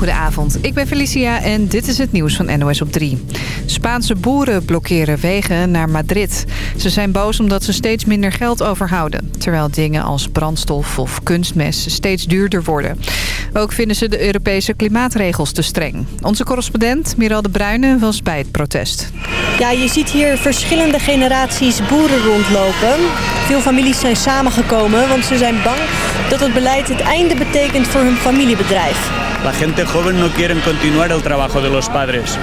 Goedenavond, ik ben Felicia en dit is het nieuws van NOS op 3. Spaanse boeren blokkeren wegen naar Madrid. Ze zijn boos omdat ze steeds minder geld overhouden. Terwijl dingen als brandstof of kunstmest steeds duurder worden. Ook vinden ze de Europese klimaatregels te streng. Onze correspondent Miral de Bruyne was bij het protest. Ja, je ziet hier verschillende generaties boeren rondlopen. Veel families zijn samengekomen, want ze zijn bang dat het beleid het einde betekent voor hun familiebedrijf. La gente joven no quieren continuar el trabajo de los padres.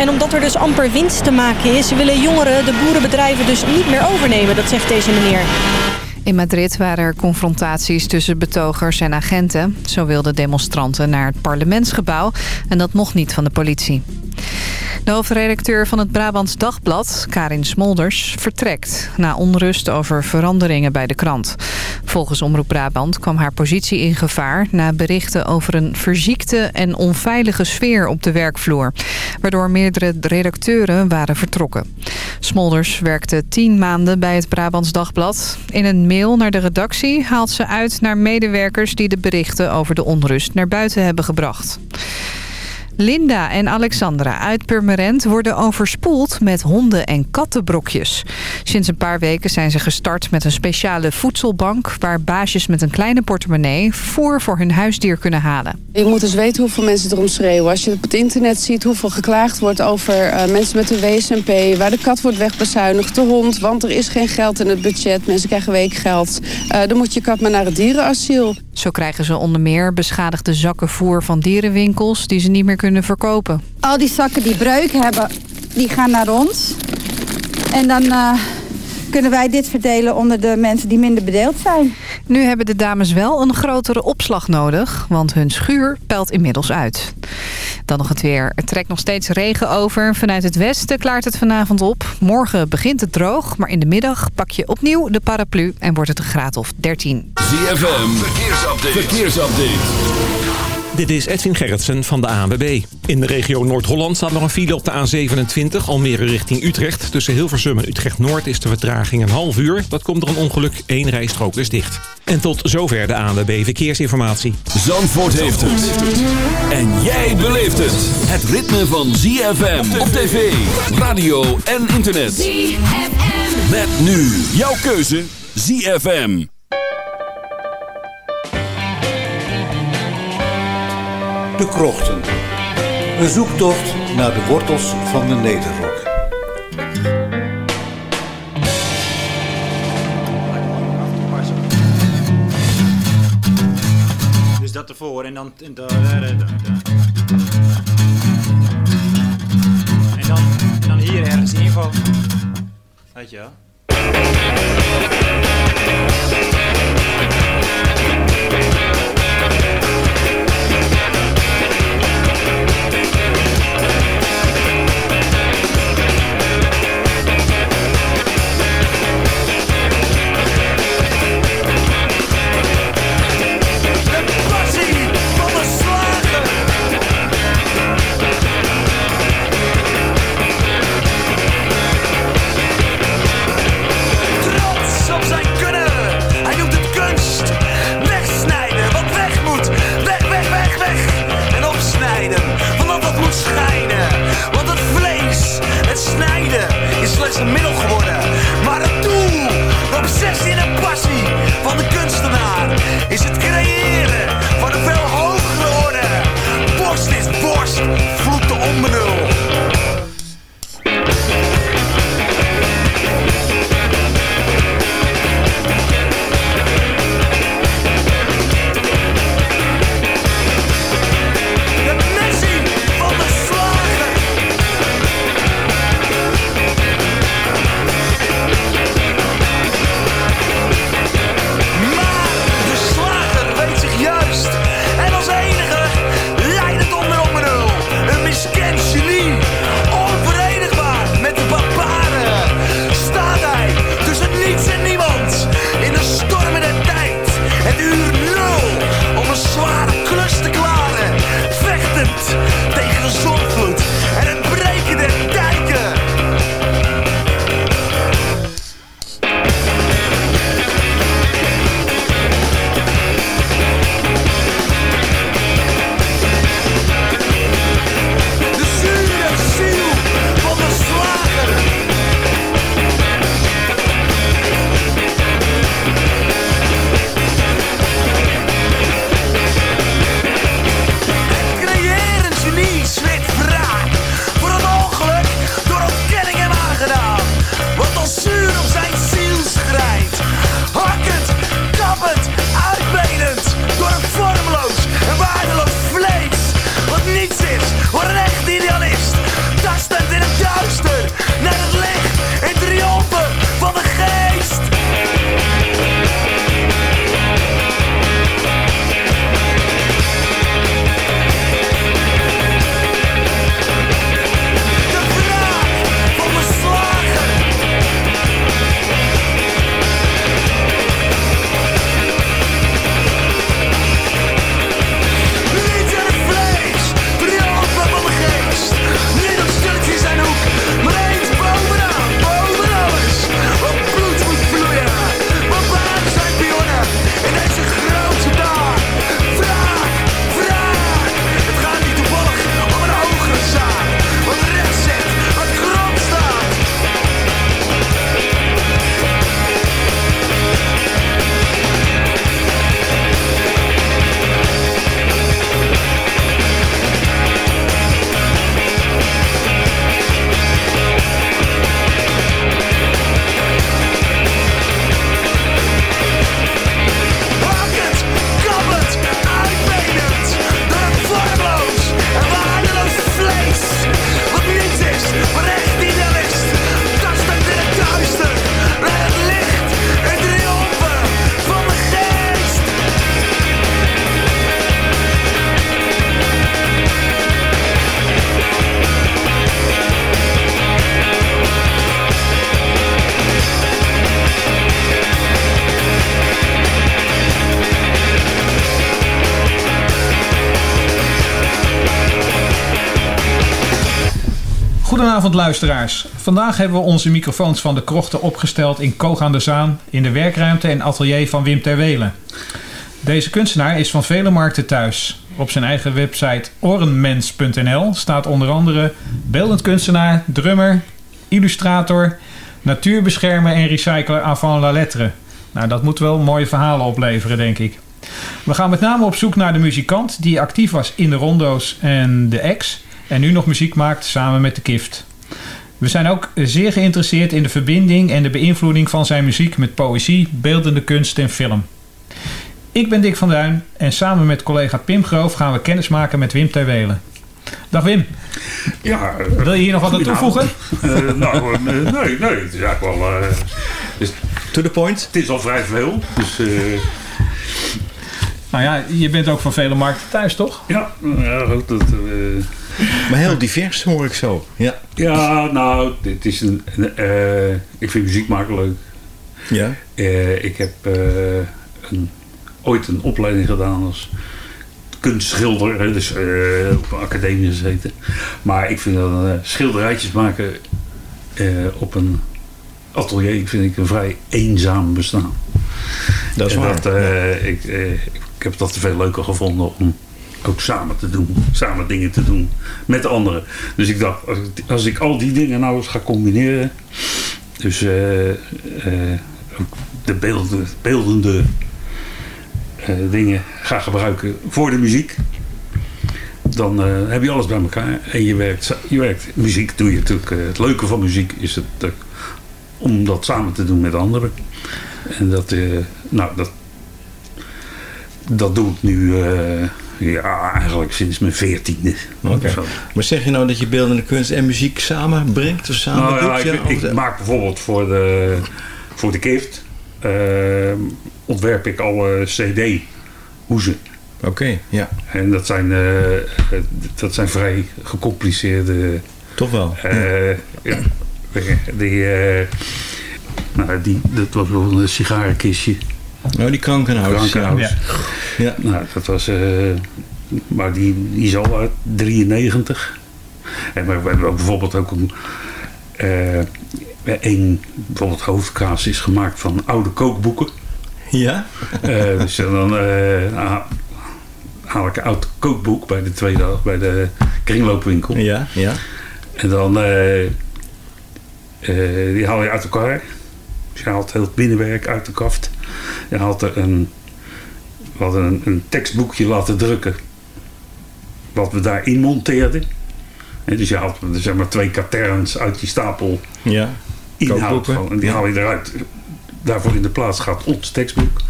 En omdat er dus amper winst te maken is, willen jongeren de boerenbedrijven dus niet meer overnemen, dat zegt deze meneer. In Madrid waren er confrontaties tussen betogers en agenten. Zo wilden demonstranten naar het parlementsgebouw en dat mocht niet van de politie. De hoofdredacteur van het Brabants Dagblad, Karin Smolders, vertrekt... na onrust over veranderingen bij de krant. Volgens Omroep Brabant kwam haar positie in gevaar... na berichten over een verziekte en onveilige sfeer op de werkvloer... waardoor meerdere redacteuren waren vertrokken. Smolders werkte tien maanden bij het Brabants Dagblad. In een mail naar de redactie haalt ze uit naar medewerkers... die de berichten over de onrust naar buiten hebben gebracht. Linda en Alexandra uit Purmerend worden overspoeld met honden- en kattenbrokjes. Sinds een paar weken zijn ze gestart met een speciale voedselbank... waar baasjes met een kleine portemonnee voer voor hun huisdier kunnen halen. Je moet eens weten hoeveel mensen erom schreeuwen. Als je op het internet ziet hoeveel geklaagd wordt over uh, mensen met een WSMP... waar de kat wordt wegbezuinigd, de hond, want er is geen geld in het budget. Mensen krijgen weekgeld. Uh, dan moet je kat maar naar het dierenasiel. Zo krijgen ze onder meer beschadigde zakken voer van dierenwinkels... die ze niet meer kunnen verkopen. Al die zakken die breuk hebben, die gaan naar ons. En dan uh, kunnen wij dit verdelen onder de mensen die minder bedeeld zijn. Nu hebben de dames wel een grotere opslag nodig, want hun schuur pelt inmiddels uit. Dan nog het weer. Het trekt nog steeds regen over. Vanuit het westen klaart het vanavond op. Morgen begint het droog, maar in de middag pak je opnieuw de paraplu en wordt het een graad of 13. ZFM, verkeersupdate. verkeersupdate. Dit is Edwin Gerritsen van de ANWB. In de regio Noord-Holland staat nog een file op de A27, Almere richting Utrecht. Tussen Hilversum en Utrecht-Noord is de vertraging een half uur. Dat komt door een ongeluk, één rijstrook is dicht. En tot zover de ANWB Verkeersinformatie. Zandvoort heeft het. En jij beleeft het. Het ritme van ZFM op tv, radio en internet. ZFM. Met nu jouw keuze ZFM. De Krochten. Een zoektocht naar de wortels van de Nederrok. Dus dat ervoor en dan... En dan, en dan, dan hier ergens info. Weet je. Goedenavond luisteraars. Vandaag hebben we onze microfoons van de krochten opgesteld in Koog aan de Zaan... in de werkruimte en atelier van Wim Terwelen. Deze kunstenaar is van vele markten thuis. Op zijn eigen website orenmens.nl staat onder andere beeldend kunstenaar, drummer, illustrator, natuurbeschermer en recycler avant la lettre. Nou, dat moet wel mooie verhalen opleveren, denk ik. We gaan met name op zoek naar de muzikant die actief was in de rondo's en de ex en nu nog muziek maakt samen met de Kift. We zijn ook zeer geïnteresseerd in de verbinding en de beïnvloeding van zijn muziek met poëzie, beeldende kunst en film. Ik ben Dick van Duin en samen met collega Pim Groof gaan we kennis maken met Wim Terwelen. Dag Wim. Ja, Wil je hier nog wat aan toevoegen? Uh, nou, uh, nee, nee, het is eigenlijk wel... Uh, is, to the point. Het is al vrij veel, dus... Nou ja, je bent ook van vele markten thuis, toch? Ja, ja goed. Dat, maar heel divers hoor ik zo. Ja, ja nou, het is een, ik vind muziek maken leuk. Ja. ik heb een, ooit een opleiding gedaan als kunstschilder, dus op een academie gezeten. Maar ik vind dat schilderijtjes maken op een atelier vind ik een vrij eenzaam bestaan. Dat is waar. Dat, ja. ik, ik heb dat veel leuker gevonden om ook samen te doen, samen dingen te doen met anderen. Dus ik dacht, als ik, als ik al die dingen nou eens ga combineren, dus de beelden, beeldende uh, dingen ga gebruiken voor de muziek. Dan heb je alles bij elkaar. En je werkt, je werkt muziek doe je natuurlijk. Het leuke van muziek is het om dat samen te doen met anderen. En dat, nou, dat, dat doe ik nu ja, eigenlijk sinds mijn veertiende. Okay. Maar zeg je nou dat je beeldende kunst en muziek samenbrengt? Of samen nou, ja, ik, ik maak bijvoorbeeld voor de, voor de Kift ontwerp ik alle CD-hoezen. Oké, okay, ja. En dat zijn, uh, dat zijn vrij gecompliceerde... Toch wel? Uh, ja. Die, nou, die, dat was wel een sigarenkistje. Oh, die krankenhuis. Krankenhuis. Ja. ja. Nou, dat was... maar die, die is al uit 93. En we hebben ook bijvoorbeeld ook een... een bijvoorbeeld hoofdkaas is gemaakt van oude kookboeken. Ja? Uh, dus dan haal ik een oud kookboek bij de tweede bij de kringloopwinkel. Ja, ja. En dan die haal je uit elkaar. Dus je haalt heel het binnenwerk uit de kaft. Je haalt er een, we hadden een, een tekstboekje laten drukken. Wat we daarin monteerden. En dus je haalt zeg maar twee katerns uit die stapel ja. inhoud. En die haal je eruit daarvoor in de plaats gaat ons tekstboek.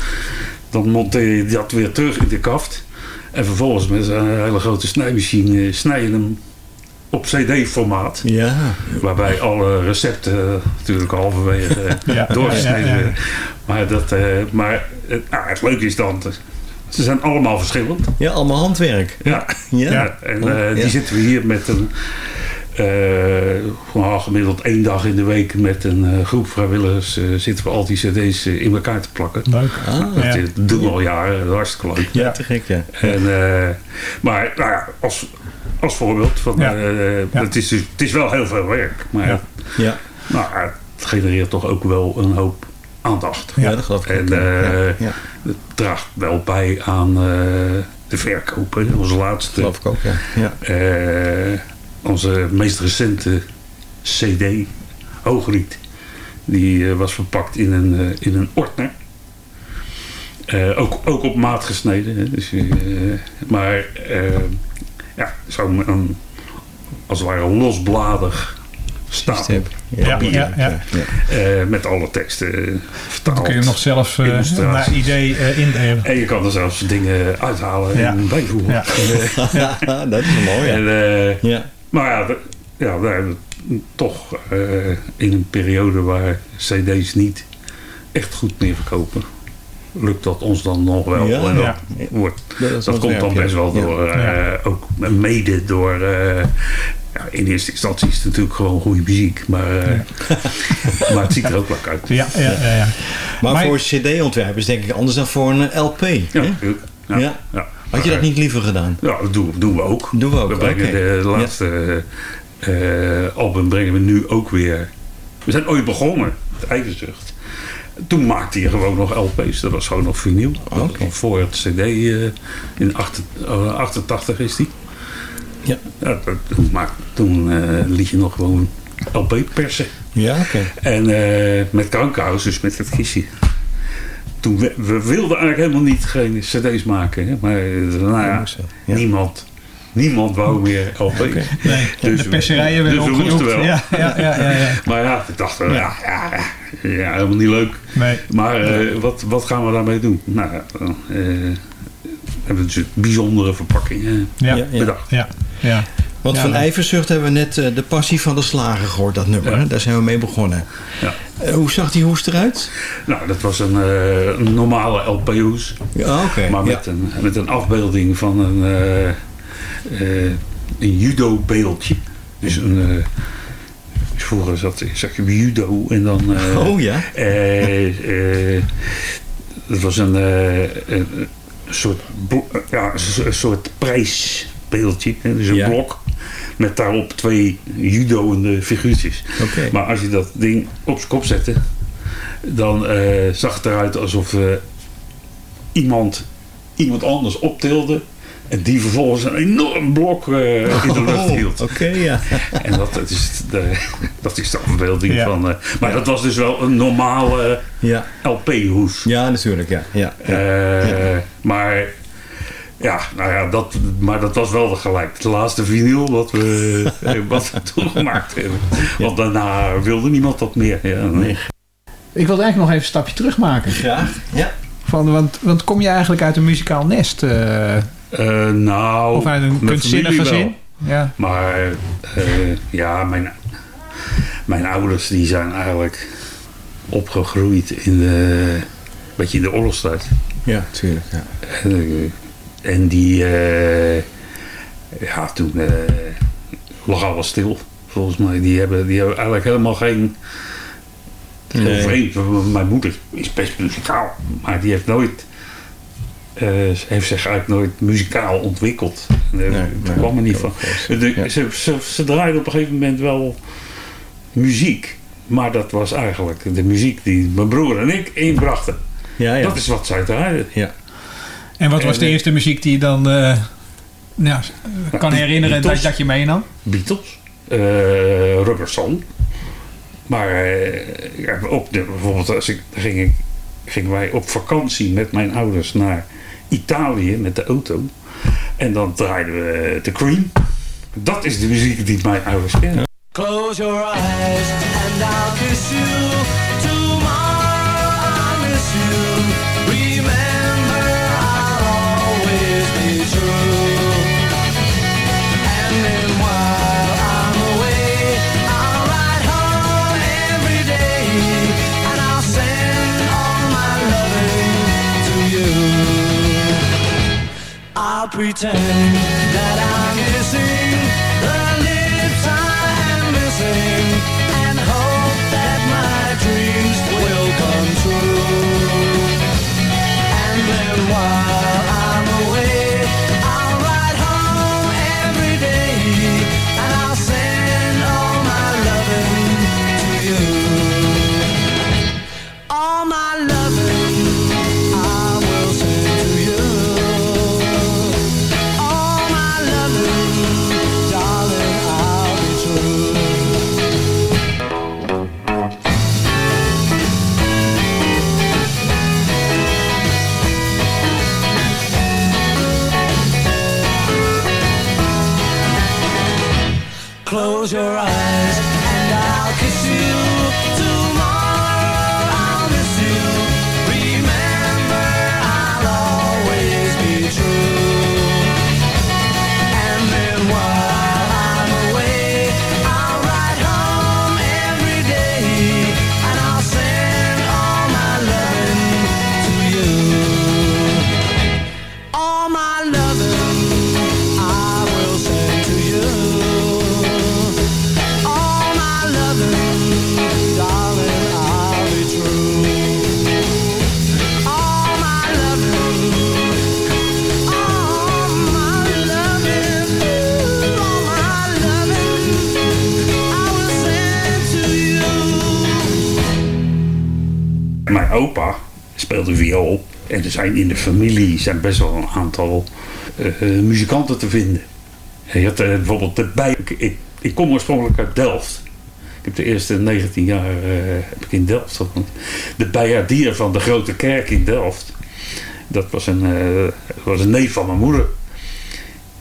Dan monteer je dat weer terug in de kaft. En vervolgens met een hele grote snijmachine snij je hem op cd-formaat. Ja. Waarbij alle recepten natuurlijk halverwege ja, doorgesneden ja, ja, Maar, dat, uh, maar uh, nou, het leuke is dan... Ze zijn allemaal verschillend. Ja, allemaal handwerk. Ja. ja. En uh, die zitten we hier met een uh, gemiddeld één dag in de week met een uh, groep vrijwilligers uh, zitten we al die cd's in elkaar te plakken. Leuk. Ah, dat, ja. dat doen we al jaren, dat is hartstikke leuk. Ja, te gek, ja. En, maar nou ja, als, als voorbeeld, van, ja. het, is, dus, het is wel heel veel werk, maar ja. Ja. Nou, het genereert toch ook wel een hoop aandacht. Ja, dat geloof ik. En ja. het draagt wel bij aan de verkopen, onze laatste. geloof ik ook, ja. Onze meest recente CD, Hoogriet, die uh, was verpakt in een, uh, in een Ortner. Uh, ook, ook op maat gesneden. Hè. Dus, maar ja, zo'n als het ware losbladig stapel ja, ja, ja, ja. met alle teksten vertaald. Dan kun je hem nog zelf naar idee indelen. En je kan er zelfs dingen uithalen en bijvoegen. Ja. dat is mooi. En, ja. Maar ja, we, ja, we hebben toch uh, in een periode waar cd's niet echt goed meer verkopen, lukt dat ons dan nog wel. Ja, en dat, ja. wordt, dat, dat komt dan best wel door, uh, ook mede door... Uh, ja, in eerste instantie is het natuurlijk gewoon goede muziek, maar, maar het ziet er ook lekker uit. Ja, ja, ja, ja. Maar, maar voor cd-ontwerpen is denk ik anders dan voor een LP. Ja, ja. ja. Had je dat niet liever gedaan? Ja, dat doen, doen we ook. Doen we ook, We brengen okay. de laatste eh, album brengen we nu ook weer. We zijn ooit begonnen, met Ijverzucht. Toen maakte je gewoon nog LP's. Dat was gewoon nog vinyl. Voor het CD eh, in 8 eh, 88 is die. Ja. dat maak- toen liet je nog gewoon LP persen. Ja, oké. En met Krankhuis, dus met het kistje. Toen we, we wilden eigenlijk helemaal niet geen cd's maken. Hè? Maar eh, nou ja, niemand, niemand wou meer LP. Nee, de perserijen werden dus we moesten wel. Ja, ja, ja, ja, ja. maar ja, ik dacht, ja, ja, ja, ja, helemaal niet leuk. Nee. Maar eh, wat, wat gaan we daarmee doen? Nou ja, dan, eh, hebben we dus bijzondere verpakkingen Ja, Ja, ja. bedacht. ja, ja. Want Ja, van ijverzucht hebben we net eh, de passie van de slager gehoord, dat nummer. Daar zijn we mee begonnen. Ja. Eh, hoe zag die hoest eruit? Nou, dat was een, eh, normale LP-hoes. Ja, oké. Maar met, een, met een afbeelding van een, een judo-beeldje. Dus een... vroeger zat, zag je judo en dan... Oh ja? dat was een, een soort, ja, een so- een soort prijsbeeldje. Dus een Ja. blok met daarop twee judoende figuurtjes. Maar als je dat ding op zijn kop zette, dan eh, zag het eruit alsof eh, iemand, iemand anders optilde. En die vervolgens een enorm blok eh, in de lucht Oh, hield. Oké, ja. En dat, dat, is de, dat is de afbeelding Ja. van... maar dat was dus wel een normale Ja. LP-hoes. Ja, natuurlijk, ja. ja. Maar ja, nou ja, dat, maar dat was wel gelijk. Het laatste vinyl wat we, eh, wat we toen gemaakt hebben. Want daarna wilde niemand dat meer. Ja, nee. Ik wilde eigenlijk nog even een stapje terug maken. Graag, ja. Van, want, want kom je eigenlijk uit een muzikaal nest? eh, Eh, nou, Of uit een mijn kunstzinnig familie gezin? wel. Ja. Maar eh, ja, mijn, mijn ouders die zijn eigenlijk opgegroeid in de, beetje in de oorlogstijd. Ja, tuurlijk. Ja. En, die, eh, ja, toen eh, lag alles stil, volgens mij. Die hebben, die hebben eigenlijk helemaal geen... Nee. Vreemd. Mijn moeder is best muzikaal, maar die heeft nooit... eh, ze heeft zich eigenlijk nooit muzikaal ontwikkeld. Nee, daar kwam er niet van. De- ze, ze, op een gegeven moment wel muziek. Maar dat was eigenlijk de muziek die mijn broer en ik inbrachten. Ja, ja. Dat is wat zij draaiden. Ja. En wat was En, de eerste muziek die je dan eh, nou, kan herinneren dat, Beatles. dat je meenam? Beatles, eh Rubber Soul. Maar eh, ja, op de, bijvoorbeeld als ik, ging ik, gingen wij op vakantie met mijn ouders naar Italië met de auto. En dan draaiden we The Cream. Dat is de muziek die mijn ouders kennen. Close your eyes and I'll kiss you. Pretend that I'm Close your eyes er zijn in de familie zijn best wel een aantal eh, eh, muzikanten te vinden. En je had eh, bijvoorbeeld de bij... Ik, ik, ik kom oorspronkelijk uit Delft. Ik heb de eerste 19 jaar heb ik in Delft gewoond. De bijaardier van de Grote Kerk in Delft. Dat was een, was een neef van mijn moeder.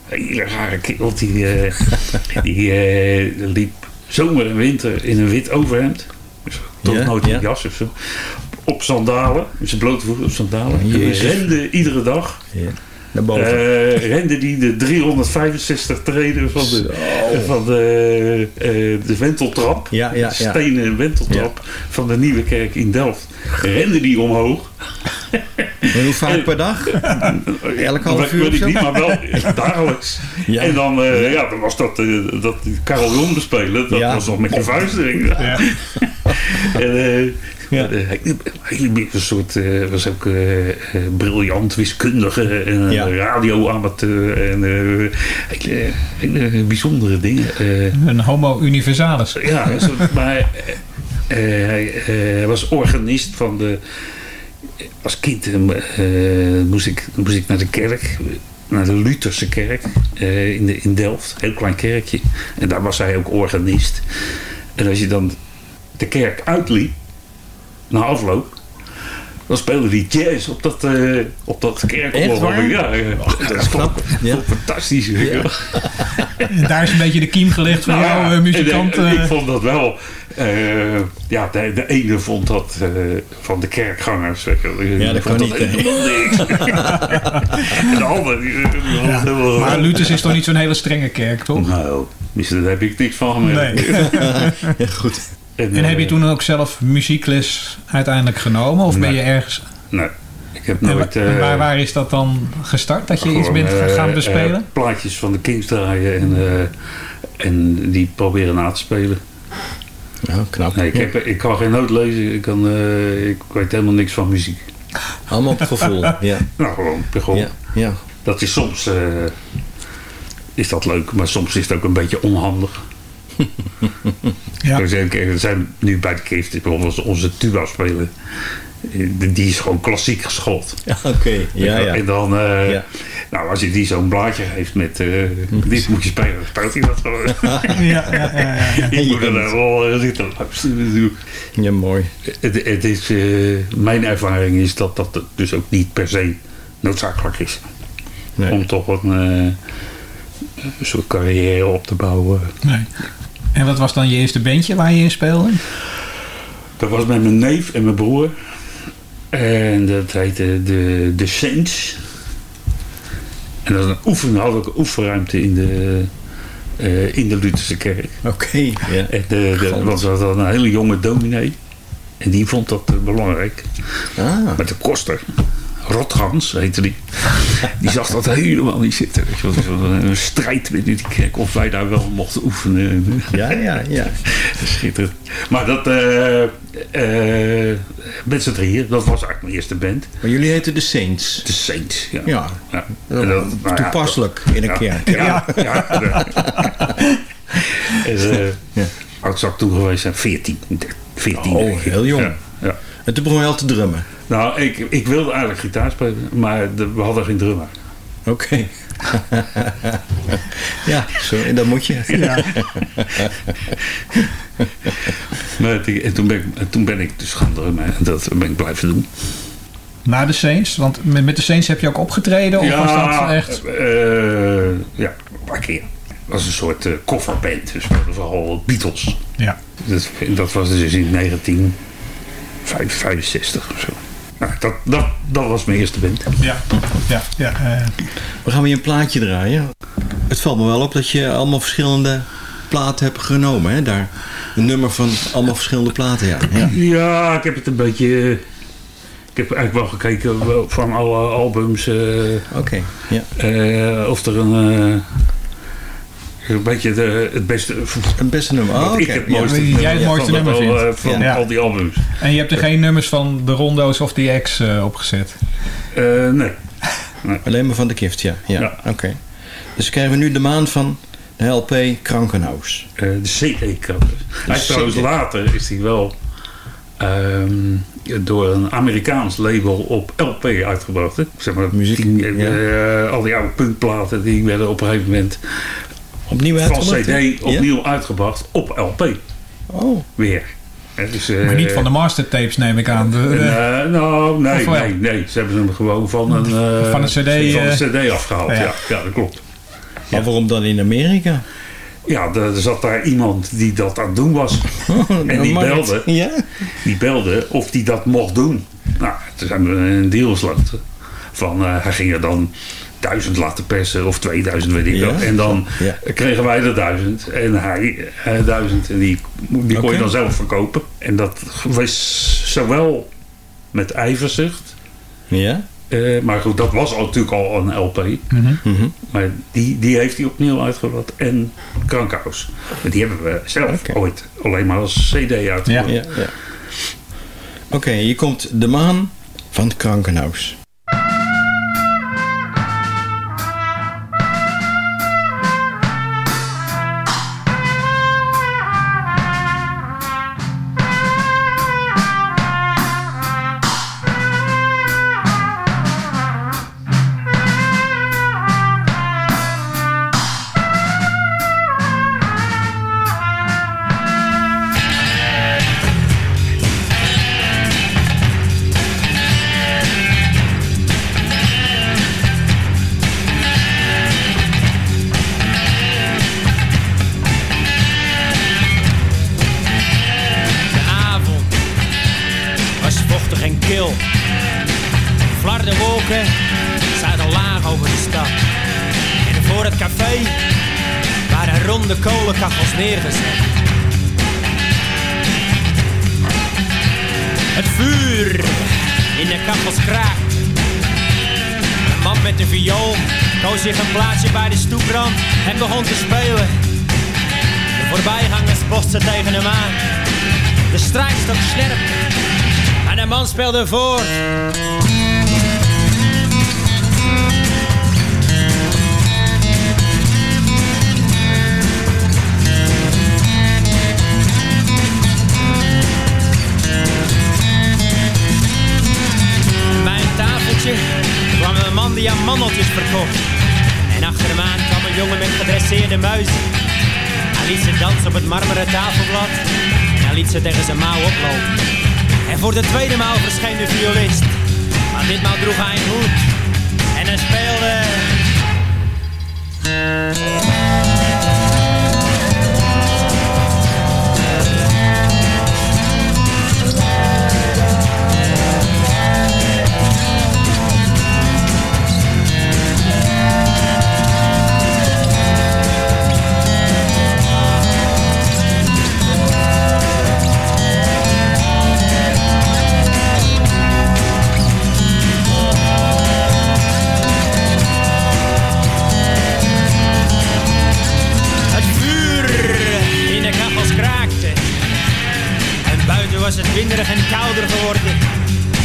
Een hele rare kerel. Die, die liep zomer en winter in een wit overhemd. Dus toch Ja, nooit een ja. jas of zo. Op sandalen. Met zijn blote voeten op sandalen. En Jezus. rende iedere dag. Ja. Naar boven. Eh, rende die de 365 treden van de, van de, eh, de wenteltrap. Ja, ja, de ja. stenen wenteltrap van de Nieuwe Kerk in Delft. Rende die omhoog. En hoe vaak per dag? Elk half Dat uur weet ik niet, maar wel dagelijks. Ja. En dan, eh, ja, dan was dat, eh, dat Karel spelen. Dat Ja. was nog met je vuisten. Ja. En, eh, eh, hij- hij een soort, eh, was ook eh, eh, briljant wiskundige en Ja. ja. radioamateur en eh, hele, hele bijzondere dingen. Eh, Een homo universalis. ja, maar eh, eh, hij eh, was organist van de. Als kind eh, moest, ik, moest ik naar de kerk, naar de Lutherse kerk eh, in, de, in Delft, heel klein kerkje. En daar was hij ook organist. En als je dan de kerk uitliep, na afloop, dan speelde hij jazz op dat, eh op dat kerkhof. Ja, dat is toch, Ja. fantastisch. daar is een beetje de kiem gelegd van jou, eh, muzikant. en, eh, ik vond dat wel. eh, ja, de, de ene vond dat eh, van de kerkgangers. Die Ja, dat vond kan niet, hè. helemaal niks. en de ander. Die, die Maar Luthers is toch niet zo'n hele strenge kerk, toch? Nou, daar heb ik niks van gemerkt. Nee. Ja, goed. En, En heb je eh, toen ook zelf muziekles uiteindelijk genomen? Of ben je ergens... Nee, ik heb En nooit... wa- eh, waar, waar is dat dan gestart? Dat je iets bent eh, gaan bespelen? plaatjes van de Kings draaien en, eh, en die proberen na te spelen. Ja, knap. Nee, ik, heb, ik kan geen noot lezen. Ik, kan, eh, ik weet helemaal niks van muziek. Allemaal op het gevoel. Ja. Nou, gewoon. gewoon. Ja. ja. Dat is soms eh, is dat leuk, maar soms is het ook een beetje onhandig. Ja. Er zijn, nu bij de Kift bijvoorbeeld onze tuba spelen. Die is gewoon klassiek geschot. Ja, Oké, ja, ja. En dan, eh, Ja. nou, als je die zo'n blaadje heeft met eh, dit moet je spelen, dan speelt hij dat gewoon. Ja, ja, ja, ja. Ik moet er wel eh, zitten luisteren. Ja, mooi. Het, het is, mijn ervaring is dat dat dus ook niet per se noodzakelijk is. Nee. Om toch een, een soort carrière op te bouwen. Nee. En wat was dan je eerste bandje waar je in speelde? Dat was met mijn neef en mijn broer. En dat heette de, de Saints. En dat was een oefening, hadden we ook een oefenruimte in de, eh, in de Lutherse kerk. Oké, ja. En de, de, Galm. was dat een hele jonge dominee. En die vond dat eh, belangrijk. Ah, Met de koster. Rotgans heette die. Die zag dat helemaal niet zitten. Weet je wel. Het was Een strijd binnen die kerk of wij daar wel mochten oefenen. ja, ja, ja. Schitterend. Maar dat, eh eh met z'n drieën, dat was eigenlijk mijn eerste band. Maar jullie heten de Saints. De Saints, ja. Ja. Ja. En dat- nou ja, Toepasselijk in een kerk. Ja, ja. en, eh, Ja. Oud toen geweest zijn, 14. 14 Oh, heel jong. En toen begon je al te drummen. Nou, ik, ik wilde eigenlijk gitaar spelen, maar de- we hadden geen drummer. Oké. ja, zo, en dat moet je. Ja. Maar het- en toen ben, ik, en toen ben ik dus gaan drummen en dat ben ik blijven doen. Na de Saints? Want met met de Saints heb je ook opgetreden? Of was dat echt... eh, ja, een paar keer. Het was een soort eh kofferband, dus we hadden vooral Beatles. Ja. Dat, dat was dus in 1965 of zo. Nou, dat, dat, dat was mijn eerste band. Ja, ja, ja. eh, We gaan weer een plaatje draaien. Het valt me wel op dat je allemaal verschillende platen hebt genomen. Hè? Daar een nummer van allemaal verschillende platen. Ja. ja. Ja, ik heb het een beetje... eh, Ik heb eigenlijk wel gekeken wel van alle albums... eh, Oké, ja. eh, of er een... een beetje de, het beste... Een beste nummer. Oh, ik oké. het Ja. mooiste Jij het mooiste van, nummer vindt. eh, van Ja. al die albums. en je hebt er geen nummers van de Rondo's of die X eh, opgezet? Eh, nee. Alleen maar van de gift, ja. ja. Ja. Oké. Dus krijgen we nu de maand van de LP Krankenhuis. Eh, de CD-krant. Hij is CD. trouwens later is hij wel ehm, door een Amerikaans label op LP uitgebracht. Hè. Zeg maar, die, eh, al die oude punkplaten die werden op een gegeven moment Opnieuw van uitgebracht, hè? CD opnieuw uitgebracht op LP. Oh. Weer. Dus, eh, Maar niet van de mastertapes neem ik aan. De- eh, nou, nee, nee, nee. Ze hebben hem gewoon van een, eh, Van een CD, van een eh, CD afgehaald. ja. Ja. Ja, dat klopt. Maar waarom dan in Amerika? Ja, er zat daar iemand die dat aan het doen was. en die markt. belde, Ja? die belde of die dat mocht doen. Nou, toen zijn we een deal gesloten. Van, eh, hij ging er dan duizend laten persen of 2000 weet ik Ja. wel. En dan Ja. kregen wij er duizend en hij eh, duizend. En die, die kon je dan zelf verkopen. En dat was zowel met ijverzucht. Ja? eh, maar goed, dat was al natuurlijk al een LP. Mhm. Maar die, die heeft hij opnieuw uitgebracht. En Krankhuis. Maar die hebben we zelf ooit alleen maar als CD uitgebracht. Ja, ja. Oké, hier komt de maan van het krankenhuis. Vuur in de kachels kraakt. Een man met een viool koos zich een plaatsje bij de stoeprand en begon te spelen. De voorbijgangers botsten tegen hem aan. De strijkstok scherp. En de man speelde voor. Mandeltjes verkocht. En achter hem aan kwam een jongen met gedresseerde muizen. Hij liet ze dansen op het marmeren tafelblad. En hij liet ze tegen zijn mouw oplopen. En voor de tweede maal verscheen de violist. Maar ditmaal droeg hij een hoed. En hij speelde... was het winderig en kouder geworden.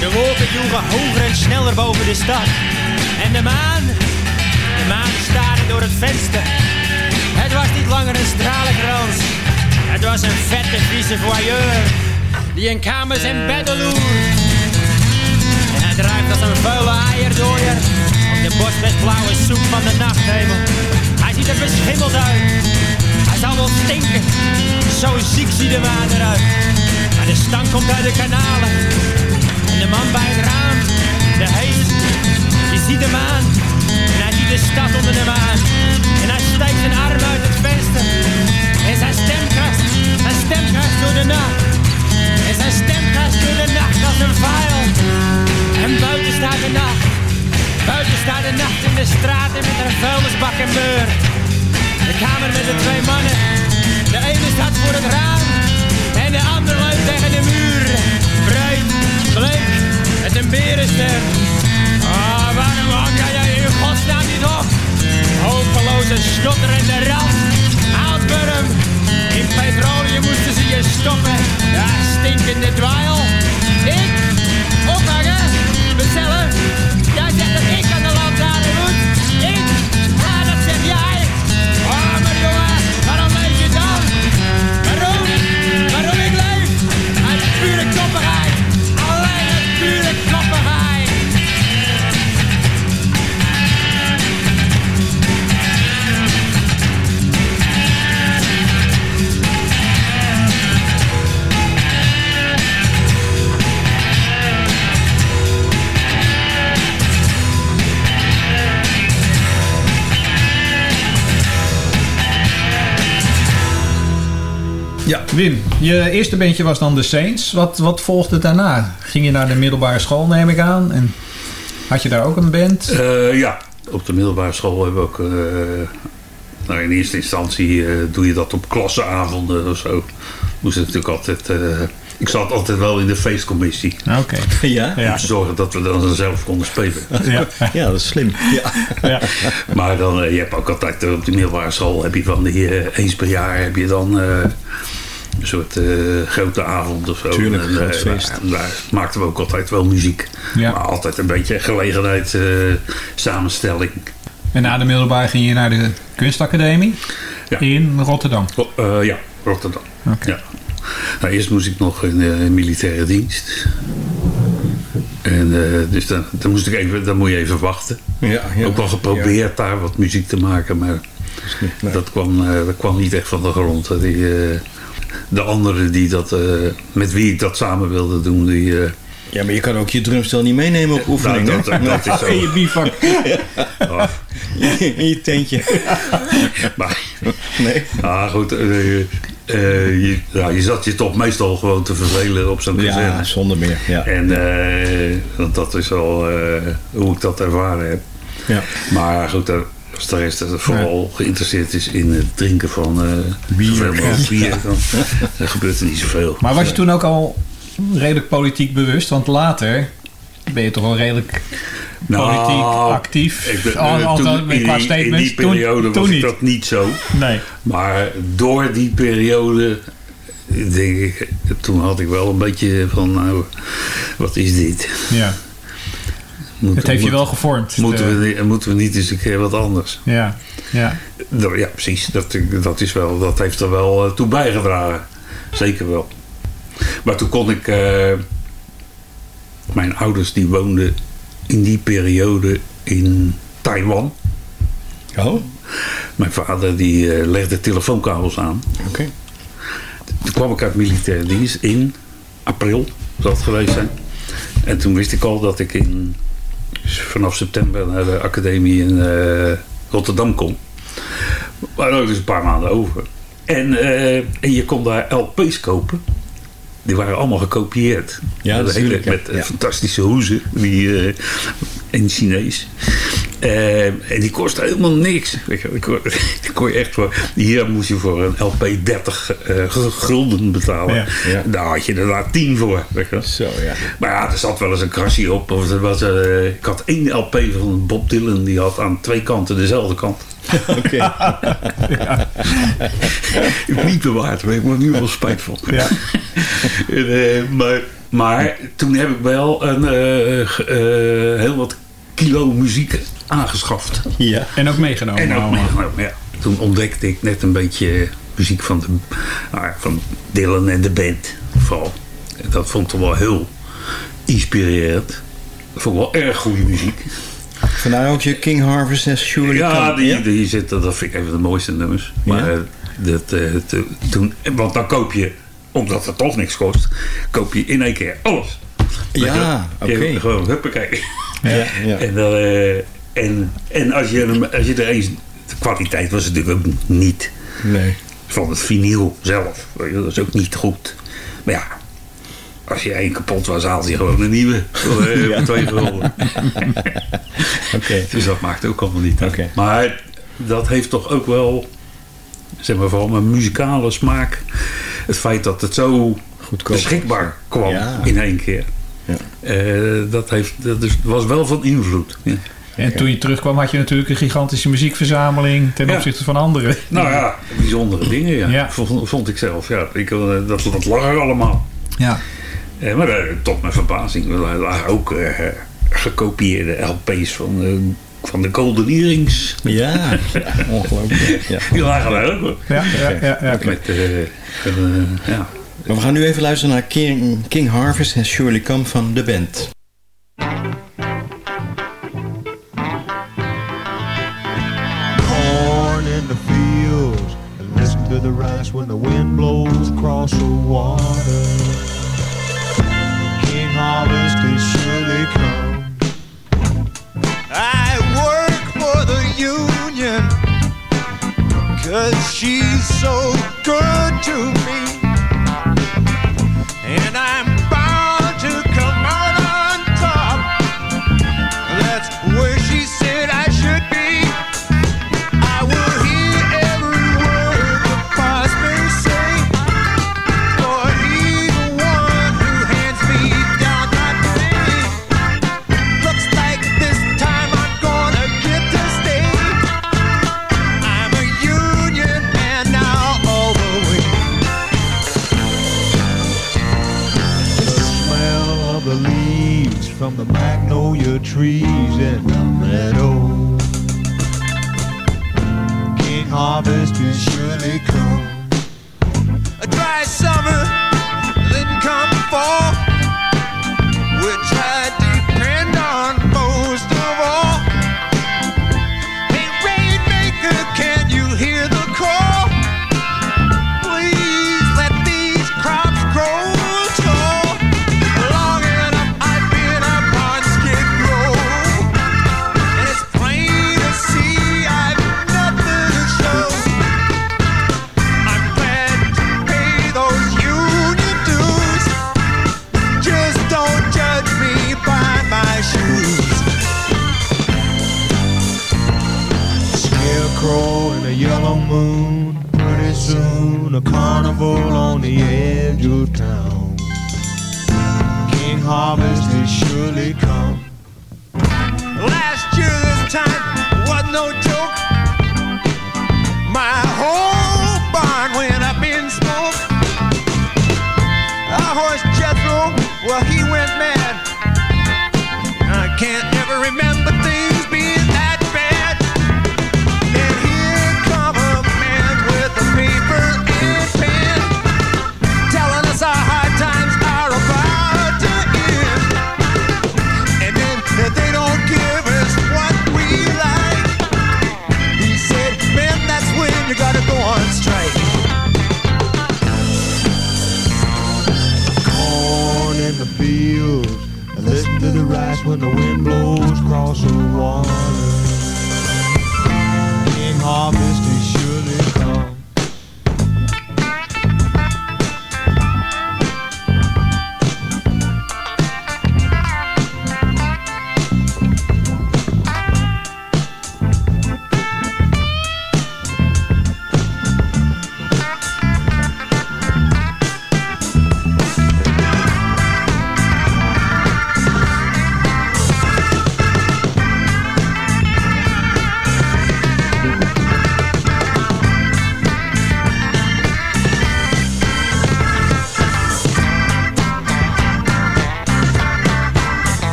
De wolken joegen hoger en sneller boven de stad. En de maan, de maan staarde door het venster. Het was niet langer een stralenkrans. Het was een vette, vieze voyeur. Die in kamers en bedden loert. En hij drijft als een vuile eierdooier. Op de bosbesblauwe soep van de nachthemel. Hij ziet er beschimmeld uit. Hij zal wel stinken. Zo ziek ziet de maan eruit. De stank komt uit de kanalen. En de man bij het raam, de hees, die ziet de maan. En hij ziet de stad onder de maan. En hij steekt zijn arm uit het venster. En zijn stem krast, zijn stem krast door de nacht. En zijn stem krast door de nacht als een vuil. En buiten staat de nacht. Buiten staat de nacht in de straten met een vuilnisbak en meur. De kamer met de twee mannen. De ene staat voor het raam. En de ander leunt tegen de muur. Breed, bleek, met een berenstem. Ah, waarom hang jij in godsnaam niet op? Hopeloze snotterende rand. Oudburm. In petroleum moesten ze je stoppen. Ja, stinkende dweil. Ik? Ophangen? Mezelf? Jij zegt dat ik aan de lantaarn moet. Wim, je eerste bandje was dan The Saints. Wat, wat volgde daarna? Ging je naar de middelbare school, neem ik aan? En had je daar ook een band? Eh, ja, op de middelbare school hebben we ook... eh, nou, in eerste instantie eh, doe je dat op klassenavonden of zo. Moest het natuurlijk altijd... eh, ik zat altijd wel in de feestcommissie. Oké. Ja? Om te zorgen dat we dan zelf konden spelen. Ja, ja dat is slim. Ja. Ja. Maar dan, je hebt ook altijd op de middelbare school... heb je van die, eh, eens per jaar heb je dan... een soort eh, grote avond of zo. Tuurlijk, En, groot eh, feest. daar, daar maakten we ook altijd wel muziek. Ja. Maar altijd een beetje gelegenheid, eh, samenstelling. En na de middelbare ging je naar de kunstacademie Ja. in Rotterdam. Oh, ja, Rotterdam. Oké. Ja. Nou, eerst moest ik nog in de militaire dienst. En dus dan, dan, moest ik even, dan moet je even wachten. Ja, ja. Ook wel geprobeerd daar wat muziek te maken, maar dat, kwam, dat kwam niet echt van de grond. Die, de anderen die dat, eh, met wie ik dat samen wilde doen, die... eh, Ja, maar je kan ook je drumstel niet meenemen op oefeningen. Nou, dat- dat is zo. In je bivak. oh, In je tentje. maar, Nee. ah, goed, eh, je, ja, je zat je toch meestal gewoon te vervelen op zo'n Ja, kazerne. zonder meer. Ja. En want dat is wel hoe ik dat ervaren heb. Ja. Maar goed, als de rest vooral geïnteresseerd is in het drinken van eh Bier. bier, dan, dan gebeurt er niet zoveel. Maar was je toen ook al redelijk politiek bewust? Want later ben je toch wel redelijk politiek actief. Nou, Ik ben, Al- eh, al- toen, in, qua die, in Toen- periode toen was niet. dat niet zo. Nee. Maar door die periode, denk ik, toen had ik wel een beetje van, nou, wat is dit? Ja. Moet- Het heeft je wel gevormd. Moeten de- we, niet- moeten we niet eens een keer wat anders? Ja, ja. Nou, Ja, precies. Dat, dat, is wel, dat heeft er wel eh, toe bijgedragen. Zeker wel. Maar toen kon ik... eh, mijn ouders die woonden in die periode in Taiwan. Oh, Mijn vader die eh, legde telefoonkabels aan. oké. Toen kwam ik uit militaire dienst in april, zal het geweest zijn. En toen wist ik al dat ik in, vanaf september naar de academie in eh, Rotterdam kon. Maar ook dus een paar maanden over. En, eh, en je kon daar LP's kopen. Die waren allemaal gekopieerd. Ja, Met natuurlijk. Met eh, Ja. fantastische hoezen. Die, in Chinees. Eh, en die kostte helemaal niks. Weet je, kon, kon je echt voor, hier moest je voor een LP 30 eh, gulden betalen. Ja, ja. Daar had je er daar 10 voor. Weet je. Zo, ja. Maar ja, er zat wel eens een krasje op. Of er was, eh, ik had één LP van Bob Dylan. Die had aan twee kanten dezelfde kant. Oké. Ik heb niet bewaard. Maar ik er nu wel spijt van. Ja. En, maar, maar toen heb ik wel een, heel wat kilo muziek aangeschaft. Ja. En ook meegenomen. En ook meegenomen, ja. Toen ontdekte ik net een beetje muziek van, de, nou ja, van Dylan en de band. Vooral. Dat vond ik toch wel heel inspirerend. Dat vond ik wel erg goede muziek. Vandaar ook je King Harvest en Surely Ja, Come. die, die zitten, dat vind ik even de mooiste nummers. Maar Ja? eh, dat, eh, to- toen, want dan koop je, omdat het toch niks kost, koop je in één keer alles. Ja, Je- oké. Gewoon, huppakee. Ja, ja. En, dan, eh, en, en als, je, als je er eens... De kwaliteit was natuurlijk ook niet Nee. van het vinyl zelf. Dat is ook niet goed. Maar ja, als je één kapot was, haalde je gewoon een nieuwe. Eh, Ja. twee gulden. Oké. Dus dat maakt ook allemaal niet uit. Oké. Maar dat heeft toch ook wel, zeg maar, vooral mijn muzikale smaak. Het feit dat het zo Goedkoop. beschikbaar kwam Ja. in één keer. Ja. Eh, dat, heeft, dat is, was wel van invloed. Ja. En toen je terugkwam had je natuurlijk een gigantische muziekverzameling ten Ja. opzichte van anderen. Nou ja, bijzondere dingen, ja. Ja. Vond, vond ik zelf. Ja. Ik, eh, dat, dat lag er allemaal. Ja. Eh, maar eh, tot mijn verbazing er lagen ook eh, gekopieerde LP's van, eh, van de Golden Earrings. Ja, ja, ongelooflijk. Ja. Die lagen daar ook. hoor. Ja, ja, ja, ja. Met, ja. Maar we gaan nu even luisteren naar King, King Harvest en Surely Come van de band. Across water. King harvest is surely come. I work for the union, Cause she's so good to me. tree.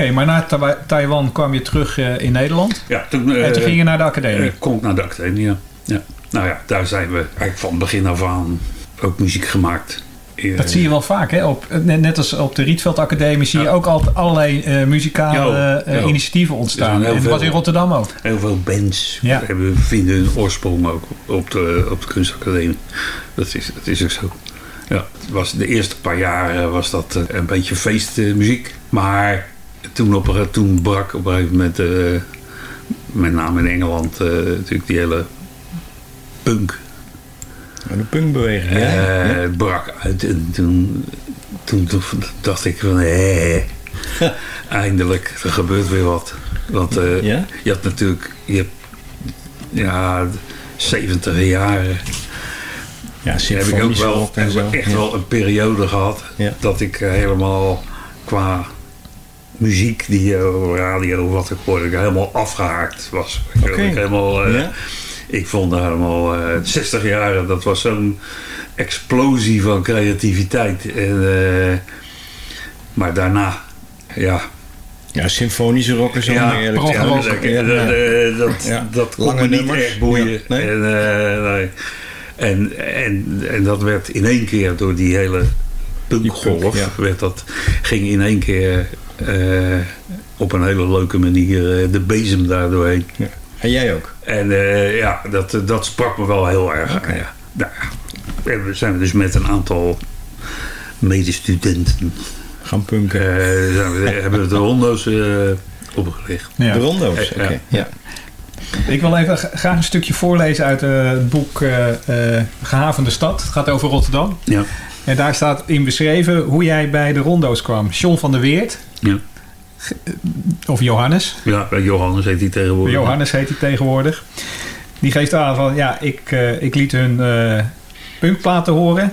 Oké, maar na Ta- Taiwan kwam je terug eh, in Nederland. Ja, toen, en toen eh, ging je naar de academie. Eh, kom ik naar de academie, ja. ja. Nou ja, daar zijn we eigenlijk van begin af aan ook muziek gemaakt. Eh, Dat zie je wel vaak, hè? Op, net, als op de Rietveld Academie zie je ook altijd allerlei eh, muzikale eh, initiatieven ontstaan. En dat was in Rotterdam ook. Heel veel bands Ja. hebben, vinden hun oorsprong ook op de, op de kunstacademie. Dat is, dat is ook zo. Ja, het was de eerste paar jaar was dat eh, een beetje feestmuziek. Maar toen, op, toen brak op een gegeven moment, eh, met name in Engeland, eh, natuurlijk die hele punk. de punkbeweging, ja. Eh, Ja. Het brak uit en toen, toen, toen dacht ik van, hé, eindelijk, er gebeurt weer wat. Want eh, Ja? je had natuurlijk, je hebt, ja, 70 jaren. Ja, heb ik ook wel, en zo, echt ja. wel een periode gehad dat ik eh, helemaal qua muziek die op radio wat ik hoorde, ik helemaal afgehaakt was. Ik, ik helemaal, eh, ik vond daar helemaal eh 60 jaar, dat was zo'n explosie van creativiteit. En, maar daarna, ja. Ja, symfonische rock is Ja, eerlijk. Ja, dat, eh, dat, Ja. dat kon Lange me niet nummers. echt boeien. Nee. En, nee. En, en, en dat werd in één keer door die hele punkgolf, werd dat, ging in één keer eh, op een hele leuke manier eh, de bezem daar doorheen. En jij ook? En eh, ja, dat, dat sprak me wel heel erg aan. Ja. Nou, ja. En we zijn dus met een aantal medestudenten gaan punken. we, hebben we de rondo's eh, opgericht. Ja. De rondo's, Ja. oké. Ja. Ik wil even graag een stukje voorlezen uit het boek eh, eh, Gehavende Stad. Het gaat over Rotterdam. Ja. En daar staat in beschreven hoe jij bij de rondo's kwam. John van der Weert, Ja. of Johannes. Ja, Johannes heet hij tegenwoordig. Johannes heet hij tegenwoordig. Die geeft aan van, ja, ik, eh, ik liet hun eh, punkplaten horen.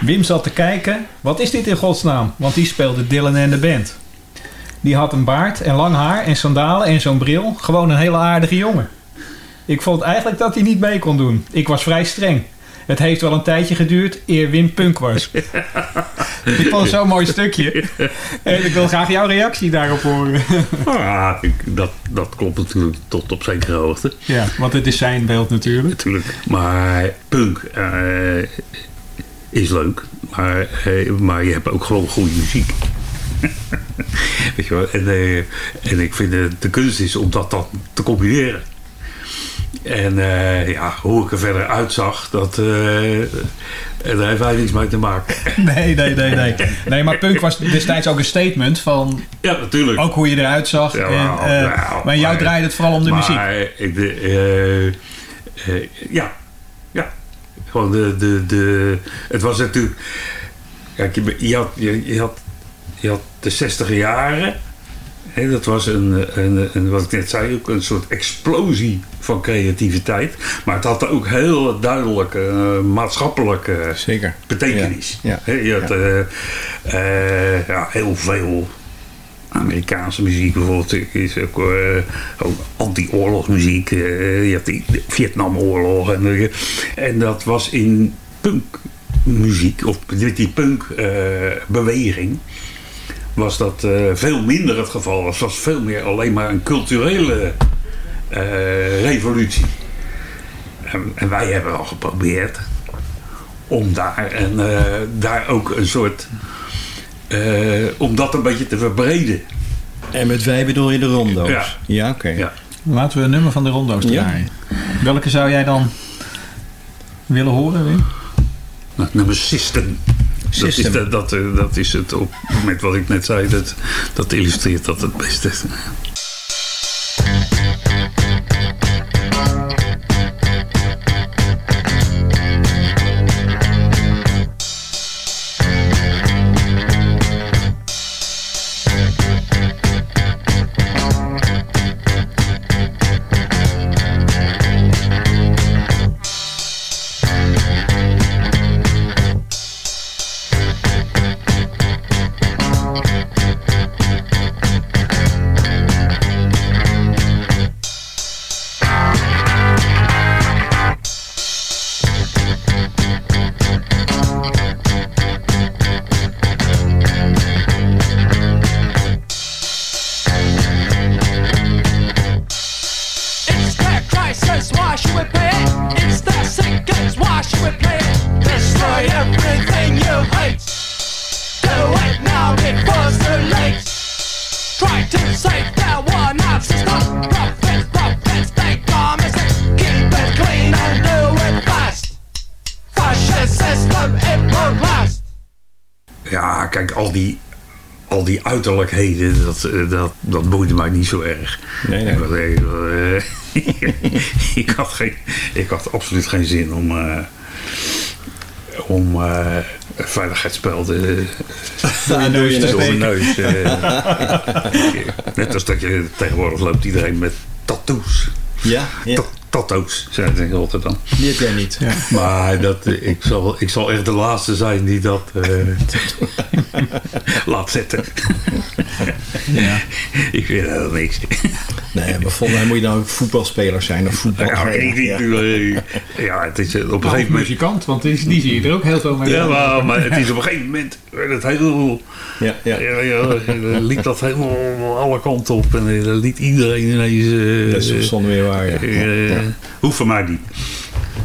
Wim zat te kijken. Wat is dit in godsnaam? Want die speelde Dylan en de band. Die had een baard en lang haar en sandalen en zo'n bril. Gewoon een hele aardige jongen. Ik vond eigenlijk dat hij niet mee kon doen. Ik was vrij streng. Het heeft wel een tijdje geduurd eer Wim punk was. ik vond het zo'n mooi stukje. En ik wil graag jouw reactie daarop horen. Ah, ik, dat, dat klopt natuurlijk tot op zekere hoogte. Ja, want het is zijn beeld natuurlijk. Natuurlijk. Maar punk eh, is leuk. Maar, eh, maar je hebt ook gewoon goede muziek. Weet je wel? En, eh, en ik vind de kunst is om dat dan te combineren. En eh, ja, hoe ik er verder uitzag, dat, eh, daar heeft wij niks mee te maken. Nee, nee, nee, nee. Nee, maar punk was destijds ook een statement van... Ja, natuurlijk. Ook hoe je eruit zag. Ja, en, eh, maar jou draaide het vooral om de muziek. Maar ik, de, eh, eh, ja, ja. Gewoon de, de, de, het was natuurlijk, kijk, je, je, had, je, je had, je had de 60 jaren. Dat was een, een, een, wat ik net zei, ook een soort explosie van creativiteit. Maar het had ook heel duidelijke eh, maatschappelijke Zeker. betekenis. Ja. Ja. Hè, Je had eh, eh, ja, heel veel Amerikaanse muziek bijvoorbeeld is ook, eh, ook anti-oorlogsmuziek. je had die de Vietnamoorlog. En, en dat was in punkmuziek, of die, die punkbeweging, was dat veel minder het geval. Het was veel meer alleen maar een culturele revolutie. En, en wij hebben al geprobeerd om daar, en, eh, daar ook een soort... eh, om dat een beetje te verbreden. En met wij bedoel je de rondo's? Ja. Ja, oké. Ja. Laten we een nummer van de rondo's Ja. draaien. Welke zou jij dan willen horen, Wim? Nou, Nummer System. Dat is, System. dat, eh, dat is het op met wat ik net zei. Dat, dat illustreert dat het beste. Kijk, al die, al die uiterlijkheden, dat, eh, dat, dat boeide mij niet zo erg. Nee, nee. Ik, was, eh, ik, had geen, ik had absoluut geen zin om, eh, om eh, een veiligheidsspel te, je neus te door mijn neus. Net als dat je tegenwoordig loopt iedereen met tattoos. Ja, ja. Ta- Tattoos, zijn ze in Rotterdam. Die heb jij niet. Maar dat, ik, zal, ik zal echt de laatste zijn die dat eh, laat zetten. Ja. ik vind dat niks. Nee, maar volgens mij moet je dan ook voetbalspeler zijn of voetbal. Ja, ik niet, eh, ja, het is eh, op een Of gegeven moment... muzikant, want die, die zie je er ook heel veel mee. Ja, maar, maar het is op een gegeven moment werd het heel... Ja, ja. Ja, ja, dan liep dat helemaal alle kanten op. En dan liet iedereen ineens... eh, Dat is waar, ja. eh, Ja, ja. Hoeft voor mij niet.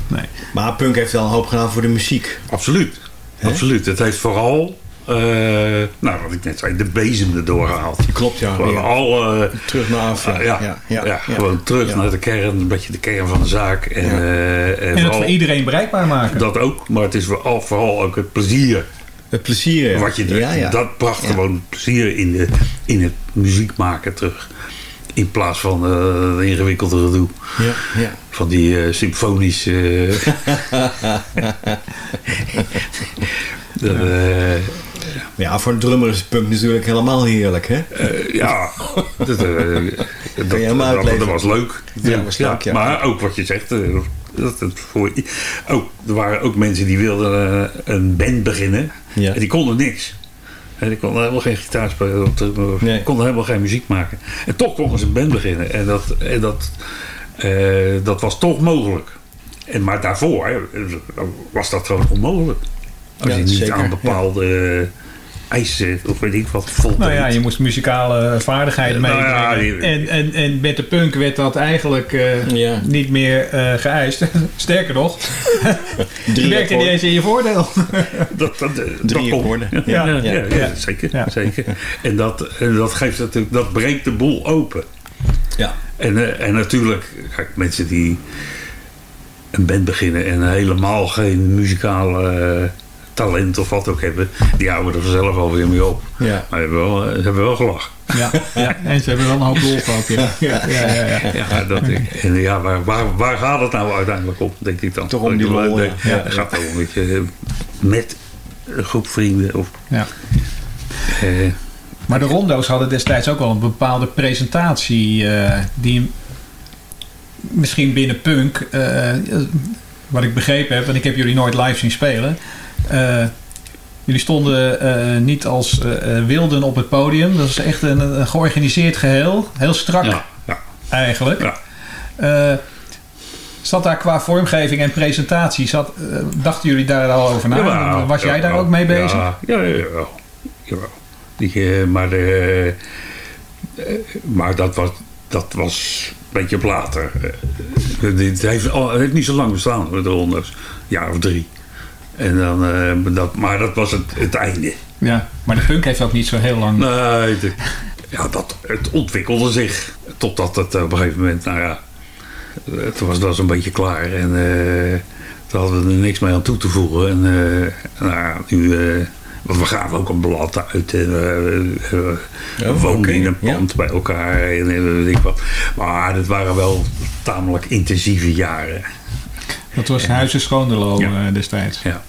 Nee. Maar punk heeft wel een hoop gedaan voor de muziek. Absoluut. Absoluut. Het heeft vooral... eh, nou, wat ik net zei, de bezem erdoor gehaald. Klopt, ja. Gewoon ja. alle, Terug naar af. Ah, ja, ja, ja, ja, gewoon terug Ja. naar de kern, een beetje de kern van de zaak. En, eh, en, En het vooral voor iedereen bereikbaar maken. dat ook, maar het is vooral, vooral ook het plezier. Het plezier. ja. Wat je, ja, ja. Dat bracht Ja. gewoon plezier in, de, in het muziek maken terug. In plaats van eh de ingewikkelde gedoe. Ja, ja. Van die eh symfonische... dat, eh, Ja, voor een drummer is punk natuurlijk helemaal heerlijk, hè? Eh, ja, dat, eh, was leuk. Ja, was leuk, ja. Maar ook wat je zegt, eh, dat het voor, ook, er waren ook mensen die wilden eh, een band beginnen. Ja. En die konden niks. En die konden helemaal geen gitaar spelen, de- Nee. konden helemaal geen muziek maken. En toch konden ze een band beginnen. En dat, en dat, eh, dat was toch mogelijk. En, maar daarvoor eh, was dat gewoon onmogelijk. Als Ja, je niet zeker, aan bepaalde eisen of weet ik wat, voldoet. Nou ja, je moest muzikale vaardigheden Nou meebrengen. ja, die- en, en, en met de punk werd dat eigenlijk eh, Ja. niet meer eh, geëist. Sterker nog, Drie je werkte niet eens in je voordeel. Dat, dat, dat, Drie akkoorden. Ja, Ja, ja, ja, ja. ja, zeker. Ja. zeker. En, dat, en dat geeft natuurlijk, dat breekt de boel open. Ja. En, eh, en natuurlijk, kijk, mensen die een band beginnen en helemaal geen muzikale eh, talent of wat ook hebben, die houden er vanzelf alweer mee op. Ja. Maar hebben wel, ze hebben wel gelachen. Ja, ja, en ze hebben wel een hoop lol gehad. Ja. Ja, ja, ja, ja. Ja, dat, en ja, waar, waar, waar gaat het nou uiteindelijk om, denk ik dan? Toch om die lol, ja. Ja, Het gaat wel een beetje eh, met een groep vrienden. Of, Ja. eh, Maar de rondo's hadden destijds ook wel een bepaalde presentatie eh, die misschien binnen punk, eh, wat ik begrepen heb, want ik heb jullie nooit live zien spelen. Eh, jullie stonden eh, niet als eh, wilden op het podium. Dat is echt een, een georganiseerd geheel. Heel strak ja, ja. eigenlijk. Ja. Zat daar qua vormgeving en presentatie, zat, dachten jullie daar al over na? Jawel, Was jij daar ook mee bezig? Ja, ja, ja, maar, maar dat was, dat was een beetje op later. Heeft, het heeft niet zo lang bestaan, de rondes. Een jaar of drie. En dan, eh, dat, maar dat was het, het einde. Ja, maar de punk heeft ook niet zo heel lang. Nee, de- ja, dat, het ontwikkelde zich. Totdat het op een gegeven moment, nou ja, het was, dat was een beetje klaar. En eh toen hadden we er niks meer aan toe te voegen. En eh, nou ja, nu, eh, want we gaven ook een blad uit. En we, we, Oh, woonden in een ja. pand bij elkaar. En, eh, weet ik wat. Maar dat waren wel tamelijk intensieve jaren. Dat was Huizen Schoonderlo Ja. eh, destijds. Ja.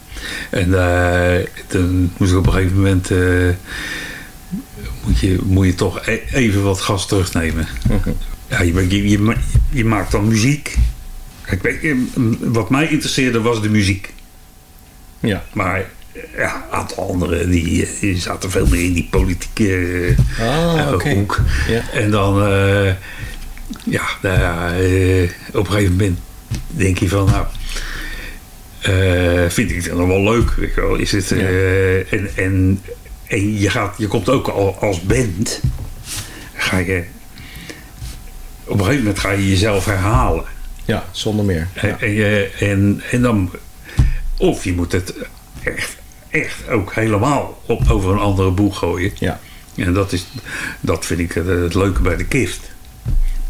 En eh, toen moest ik op een gegeven moment... eh, moet, je, moet je toch e- even wat gas terugnemen. Ja, je, je, je, ma- je maakt dan muziek. Kijk, wat mij interesseerde was de muziek. Ja. Maar ja, een aantal anderen die, die zaten veel meer in die politieke Ah, oké. hoek. Ja. En dan, ja, nou op een gegeven moment denk je van, nou, eh, vind ik het nog wel leuk, weet je wel. Is het, eh, en, en, en je, gaat, je komt ook al als band, ga je, op een gegeven moment ga je jezelf herhalen. Ja, zonder meer. En, en, je- en, en dan, of je moet het echt, echt ook helemaal op, over een andere boeg gooien. Ja. En dat, is, dat vind ik het, het leuke bij de kift.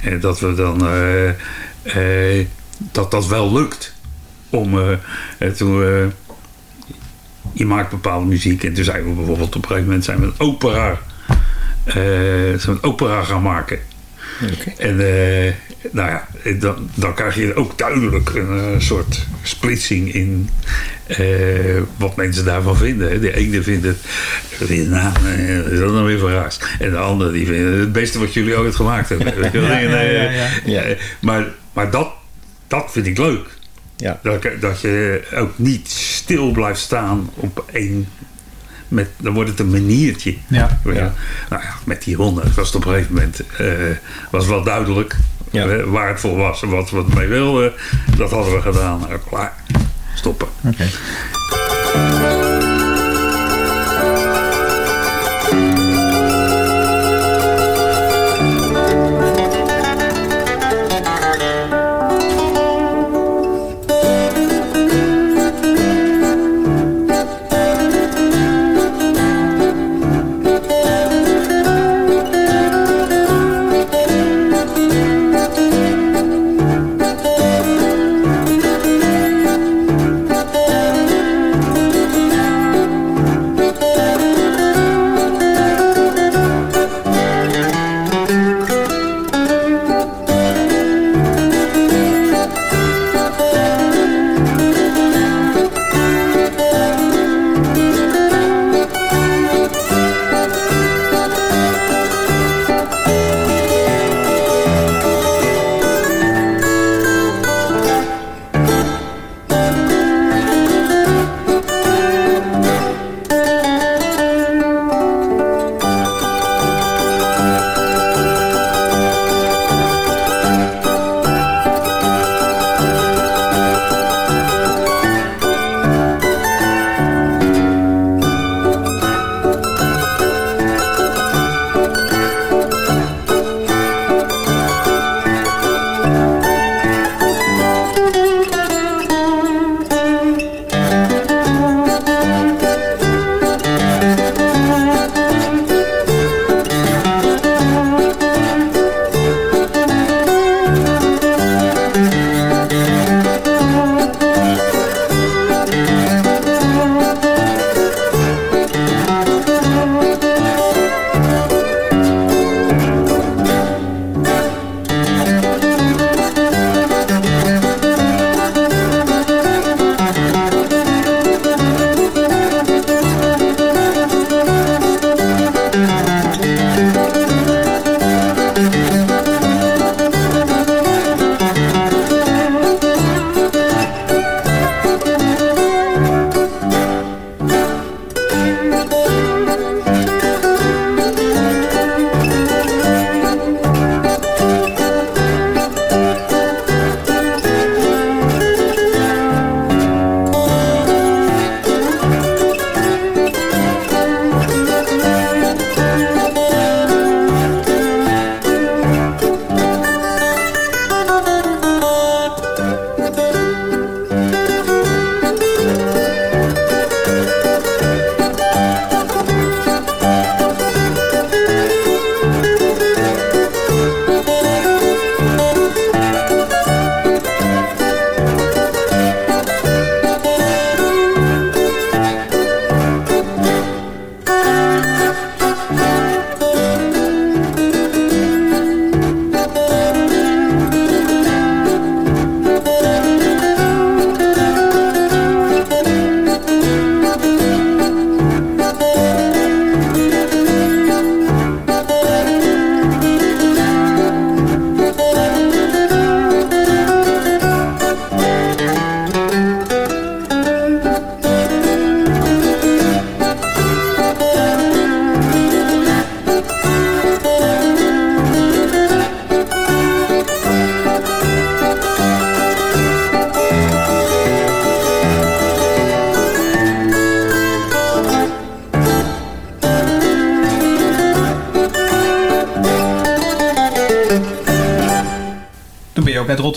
En dat we dan, eh, eh, dat dat wel lukt. Om, eh, eh, toen, je maakt bepaalde muziek. En toen zijn we bijvoorbeeld op een gegeven moment zijn we een opera, eh, zijn we een opera gaan maken. En nou ja, dan, dan krijg je ook duidelijk een soort splitsing in wat mensen daarvan vinden. De ene vindt het, nou, dat is dat nou weer verraast. En de andere die vindt het het beste wat jullie ooit gemaakt hebben. Ja, Maar, maar dat, dat vind ik leuk. Ja. Dat, dat je ook niet stil blijft staan op één... Met, dan wordt het een maniertje. Ja. Nou ja, met die honden was het op een gegeven moment eh, was wel duidelijk Ja. eh, waar het voor was en wat we ermee wilden. Dat hadden we gedaan. Nou, klaar. Stoppen. Oké.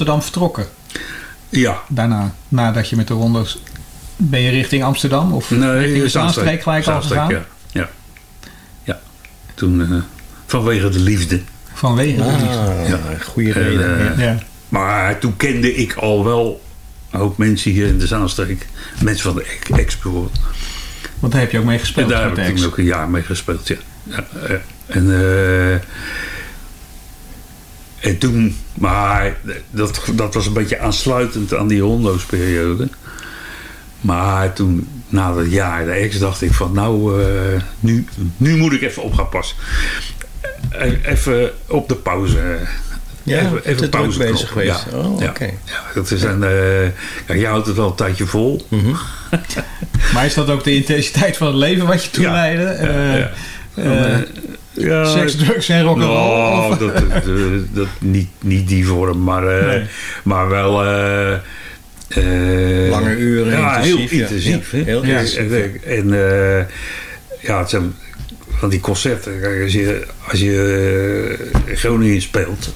Rotterdam vertrokken. Ja. Daarna, nadat je met de rondo's... Ben je richting Amsterdam of richting de Zaanstreek gelijk al gegaan? Ja. ja. ja. Toen eh, vanwege de liefde. Vanwege de Ah, liefde. goede En, reden. eh, Ja. Maar toen kende ik al wel een hoop mensen hier in de Zaanstreek. Mensen van de ex- bijvoorbeeld. Want daar heb je ook mee En gespeeld daar met heb ik ook een jaar mee gespeeld, ja. ja eh, en, eh, en toen, maar dat, dat was een beetje aansluitend aan die hondo's periode. Maar toen, na dat jaar, de ex, dacht ik van nou, eh, nu, nu moet ik even op gaan passen. Eh, Even op de pauze. Ja, even, even druk pauze bezig geweest. Ja, Oh, ja. oké. Ja, dat is een, eh, je houdt het wel een tijdje vol. Mhm. Maar is dat ook de intensiteit van het leven wat je toen Ja. Ja. seks, drugs en rock'n'roll? Nou, dat, dat, dat, niet, niet die vorm, maar, eh, Nee. maar wel... eh, Lange uren, Ja, intensief, heel intensief. Ja, heel intensief, En, en, ja, het zijn van die concerten. Kijk, als je, als je Groningen speelt...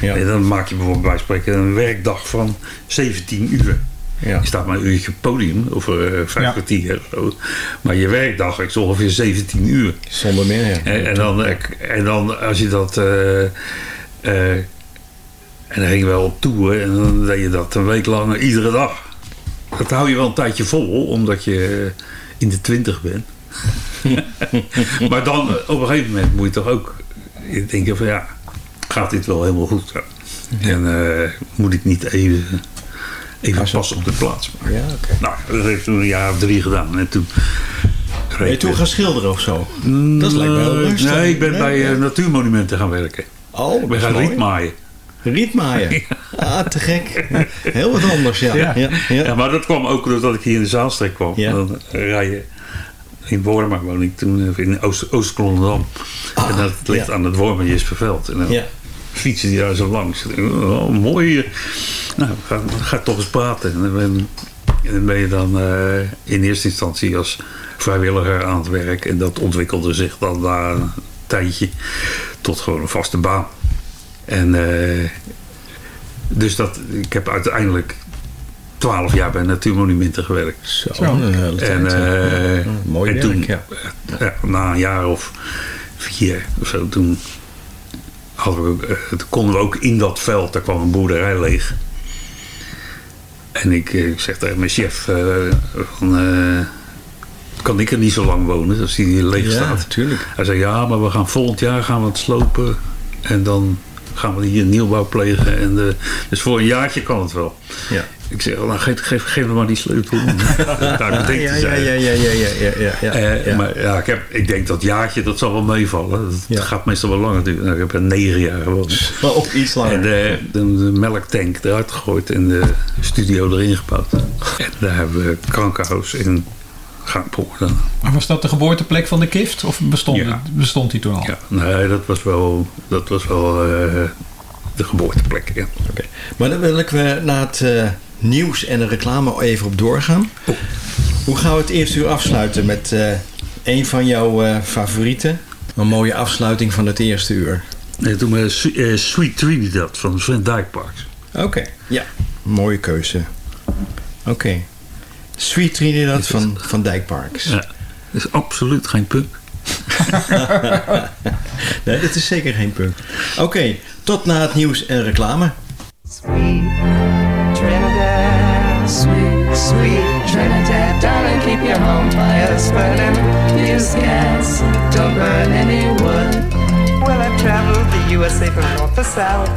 Ja. en dan maak je bijvoorbeeld bij spreken een werkdag van 17 uur. Ja. Je staat maar een uurtje podium, of eh, vijf Ja. kwartier zo. Maar je werkdag is ongeveer 17 uur. Zonder meer, ja. En, en, dan, en dan als je dat. eh, eh, en dan ging je wel op tour en dan deed je dat een week lang iedere dag. Dat hou je wel een tijdje vol, omdat je in de twintig bent. maar dan eh, op een gegeven moment moet je toch ook denken van ja, gaat dit wel helemaal goed? En eh, moet ik niet even, even pas op de plaats maken? Ja. Nou, dat heeft toen een jaar of drie gedaan. En toen... Ben je toen gaan schilderen of zo? Dat lijkt me Nee, rustig. Nee, ik ben Nee, bij ja. eh, natuurmonumenten gaan werken. Oh, Ik ben is gaan rietmaaien. Rietmaaien. Ah, te gek. Heel wat anders, ja. Ja. ja. ja. Maar dat kwam ook doordat ik hier in de Zaalstreek kwam. Dan rij je in Wormer woon ik toen eh, in Oost- Oost-Klonderdam. en dat ligt Ah, aan het Wormer Jesperveld. En dan Ja. Fietsen die daar zo langs. Oh, mooi. Nou, ga, ga toch eens praten. En dan ben, en dan ben je dan eh, in eerste instantie als vrijwilliger aan het werk. En dat ontwikkelde zich dan na een tijdje tot gewoon een vaste baan. En eh, dus dat, ik heb uiteindelijk twaalf jaar bij Natuurmonumenten gewerkt. Zo, een hele tijd, En, eh, Ja, mooi en werk, toen, ja. ja, na een jaar of vier of zo, toen, hadden we, ook, eh, toen konden we ook in dat veld, daar kwam een boerderij leeg. En ik, eh, ik zeg tegen mijn chef, eh, van, eh, kan ik er niet zo lang wonen als die hier leeg Ja, staat? natuurlijk. Hij zei, ja, maar we gaan volgend jaar gaan we het slopen en dan gaan we hier nieuwbouw plegen. En, eh, dus voor een jaartje kan het wel. Ja. Ik zeg, nou, geef, geef, geef me maar die sleutel. Daar ja, bedenkt ja, hij ja, ja, ja, ja, ja, ja, ja, Eh, ja. Maar ja, ik, heb, ik denk dat jaartje, dat zal wel meevallen. Dat Ja. gaat meestal wel langer duren. Nou, ik heb er negen jaar gewoond. Maar ook iets langer. En de, de, de melktank eruit gegooid en de studio erin gebouwd. En daar hebben we krankenhuis in Maar was dat de geboorteplek van de kift? Of bestond, Ja. het- bestond die toen al? Ja, nee, dat was wel, dat was wel eh, de geboorteplek. Ja. Oké. Maar dan wil ik we na het eh, nieuws en de reclame even op doorgaan. Hoe gaan we het eerste uur afsluiten met eh, een van jouw eh, favorieten? Een mooie afsluiting van het eerste uur. Nee, toen eh, Sweet Trinidad van Sven Dijkparks. Oké, ja. Mooie keuze. Oké. Sweet Trinidad van, van Dijkparks. Ja, dat is absoluut geen punk. nee, dit is zeker geen punk. Oké, tot na het nieuws en reclame. Trinidad, sweet, sweet Trinidad, darling, keep your home fires burning. Use gas, don't burn any wood. Well, I've traveled the USA from north to south.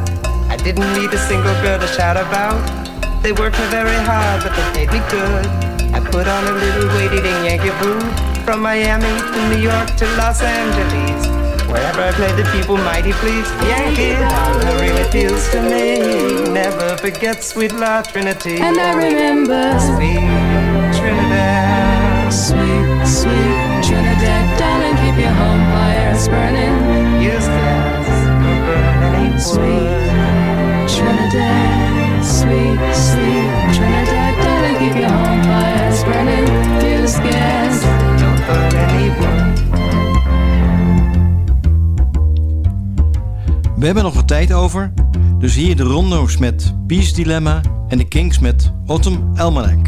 I didn't meet a single girl to shout about. They worked me very hard, but they paid me good. Put on a little weight-eating Yankee boot from Miami to New York to Los Angeles. Wherever I play, the people mighty please. Yankee Doodle really appeals to me. Never forget sweet La Trinity. And I remember sweet Trinidad. Sweet, sweet Trinidad, darling, keep your home fires burning. Use gas, don't burn any Sweet Trinidad, sweet, sweet Trinidad, darling, keep your home fires burning. We hebben nog wat tijd over, dus hier de rondo's met Peace Dilemma en de Kings met Autumn Almanac.